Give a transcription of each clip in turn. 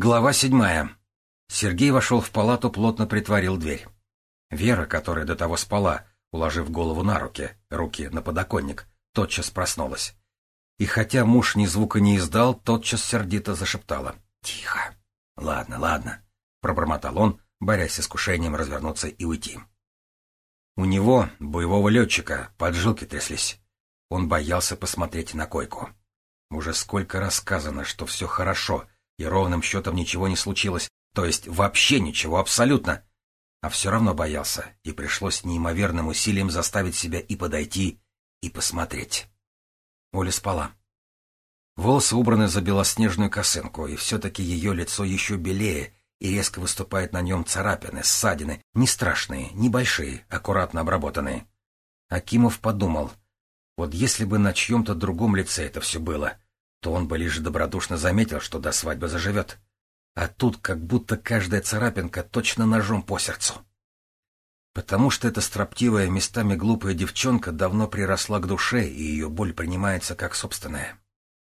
Глава седьмая. Сергей вошел в палату, плотно притворил дверь. Вера, которая до того спала, уложив голову на руки, руки на подоконник, тотчас проснулась. И хотя муж ни звука не издал, тотчас сердито зашептала. «Тихо! Ладно, ладно!» — пробормотал он, борясь с искушением развернуться и уйти. У него, боевого летчика, поджилки тряслись. Он боялся посмотреть на койку. Уже сколько раз сказано, что все хорошо — и ровным счетом ничего не случилось, то есть вообще ничего, абсолютно. А все равно боялся, и пришлось неимоверным усилием заставить себя и подойти, и посмотреть. Оля спала. Волосы убраны за белоснежную косынку, и все-таки ее лицо еще белее, и резко выступает на нем царапины, ссадины, не страшные, небольшие, аккуратно обработанные. Акимов подумал, вот если бы на чьем-то другом лице это все было, то он бы лишь добродушно заметил, что до свадьбы заживет. А тут как будто каждая царапинка точно ножом по сердцу. Потому что эта строптивая, местами глупая девчонка давно приросла к душе, и ее боль принимается как собственная.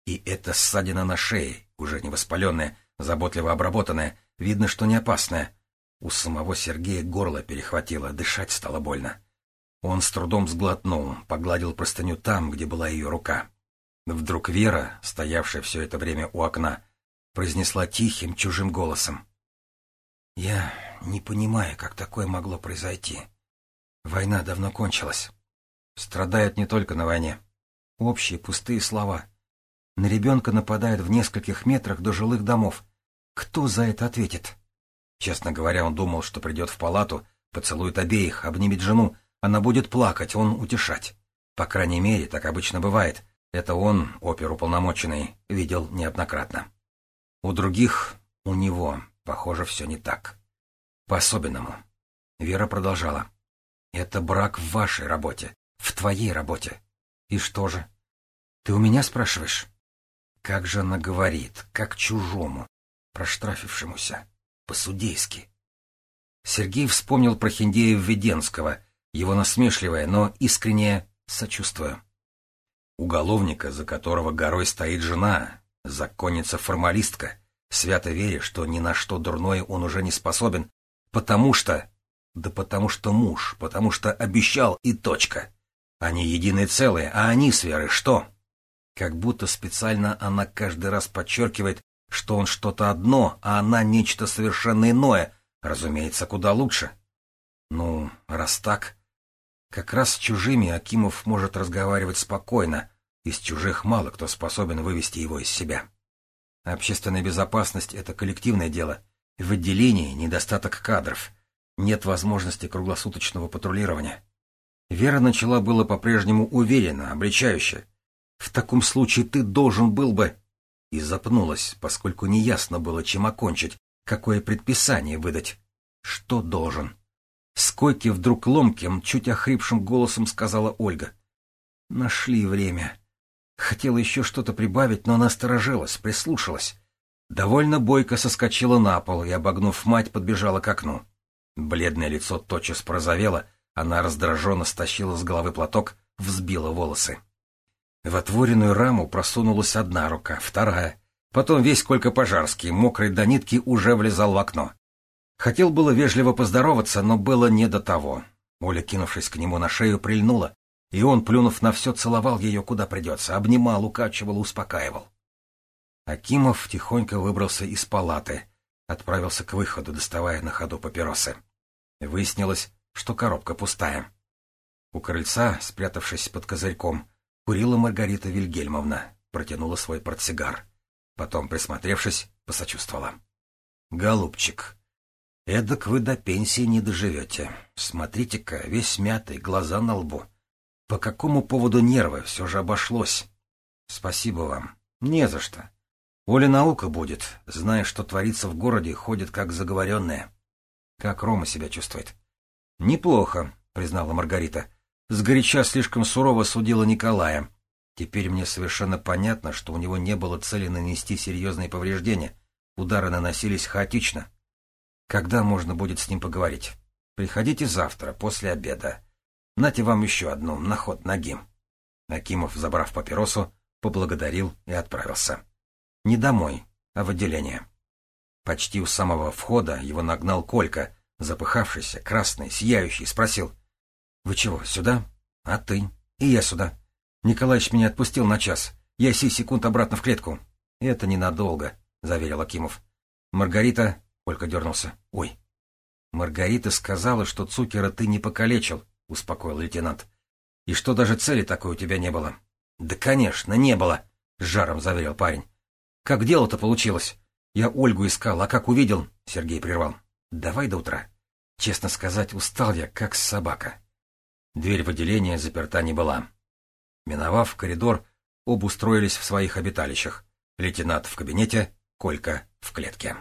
И эта ссадина на шее, уже не воспаленная, заботливо обработанная, видно, что не опасная. У самого Сергея горло перехватило, дышать стало больно. Он с трудом сглотнул, погладил простыню там, где была ее рука. Вдруг Вера, стоявшая все это время у окна, произнесла тихим, чужим голосом. «Я не понимаю, как такое могло произойти. Война давно кончилась. Страдают не только на войне. Общие пустые слова. На ребенка нападают в нескольких метрах до жилых домов. Кто за это ответит?» Честно говоря, он думал, что придет в палату, поцелует обеих, обнимет жену, она будет плакать, он утешать. По крайней мере, так обычно бывает — это он, оперуполномоченный, видел неоднократно. У других, у него, похоже, все не так. По-особенному. Вера продолжала. Это брак в вашей работе, в твоей работе. И что же? Ты у меня спрашиваешь? Как же она говорит, как чужому, проштрафившемуся, по-судейски. Сергей вспомнил про Хиндея Введенского, его насмешливое, но искреннее сочувствие. Уголовника, за которого горой стоит жена, законница-формалистка, свято веря, что ни на что дурное он уже не способен, потому что... Да потому что муж, потому что обещал и точка. Они единое целое, а они с Верой что? Как будто специально она каждый раз подчеркивает, что он что-то одно, а она нечто совершенно иное, разумеется, куда лучше. Ну, раз так, как раз с чужими Акимов может разговаривать спокойно, из чужих мало кто способен вывести его из себя. Общественная безопасность — это коллективное дело. В отделении недостаток кадров. Нет возможности круглосуточного патрулирования. Вера начала было по-прежнему уверенно, обличающе. «В таком случае ты должен был бы...» И запнулась, поскольку неясно было, чем окончить, какое предписание выдать. «Что должен?» С койки вдруг ломким, чуть охрипшим голосом сказала Ольга. «Нашли время. Хотела еще что-то прибавить, но она сторожилась, прислушалась. Довольно бойко соскочила на пол и, обогнув мать, подбежала к окну. Бледное лицо тотчас прозовело, она раздраженно стащила с головы платок, взбила волосы. В отворенную раму просунулась одна рука, вторая. Потом весь Колька Пожарский, мокрый до нитки, уже влезал в окно. Хотел было вежливо поздороваться, но было не до того. Оля, кинувшись к нему на шею, прильнула, и он, плюнув на все, целовал ее куда придется, обнимал, укачивал, успокаивал. Акимов тихонько выбрался из палаты, отправился к выходу, доставая на ходу папиросы. Выяснилось, что коробка пустая. У крыльца, спрятавшись под козырьком, курила Маргарита Вильгельмовна, протянула свой портсигар. Потом, присмотревшись, посочувствовала. — Голубчик, Эдак вы до пенсии не доживете. Смотрите-ка, весь мятый, глаза на лбу. По какому поводу нервы? Все же обошлось. Спасибо вам. Не за что. Оля наука будет. Зная, что творится в городе, ходит как заговоренная. Как Рома себя чувствует? Неплохо, признала Маргарита. Сгоряча слишком сурово судила Николая. Теперь мне совершенно понятно, что у него не было цели нанести серьезные повреждения. Удары наносились хаотично. Когда можно будет с ним поговорить? Приходите завтра, после обеда. Нате вам еще одну, на ход ноги. Акимов, забрав папиросу, поблагодарил и отправился. Не домой, а в отделение. Почти у самого входа его нагнал Колька, запыхавшийся, красный, сияющий, спросил. — Вы чего, сюда? — А ты? — И я сюда. Николаевич меня отпустил на час. Я си секунд обратно в клетку. — Это ненадолго, — заверил Акимов. — Маргарита... — Колька дернулся. — Ой. — Маргарита сказала, что Цукера ты не покалечил, — успокоил лейтенант. — И что даже цели такой у тебя не было. — Да, конечно, не было, — с жаром заверил парень. — Как дело-то получилось? Я Ольгу искал, а как увидел... Сергей прервал. Давай до утра. Честно сказать, устал я, как собака. Дверь в отделение заперта не была. Миновав коридор, оба устроились в своих обиталищах. Лейтенант в кабинете, Колька в клетке.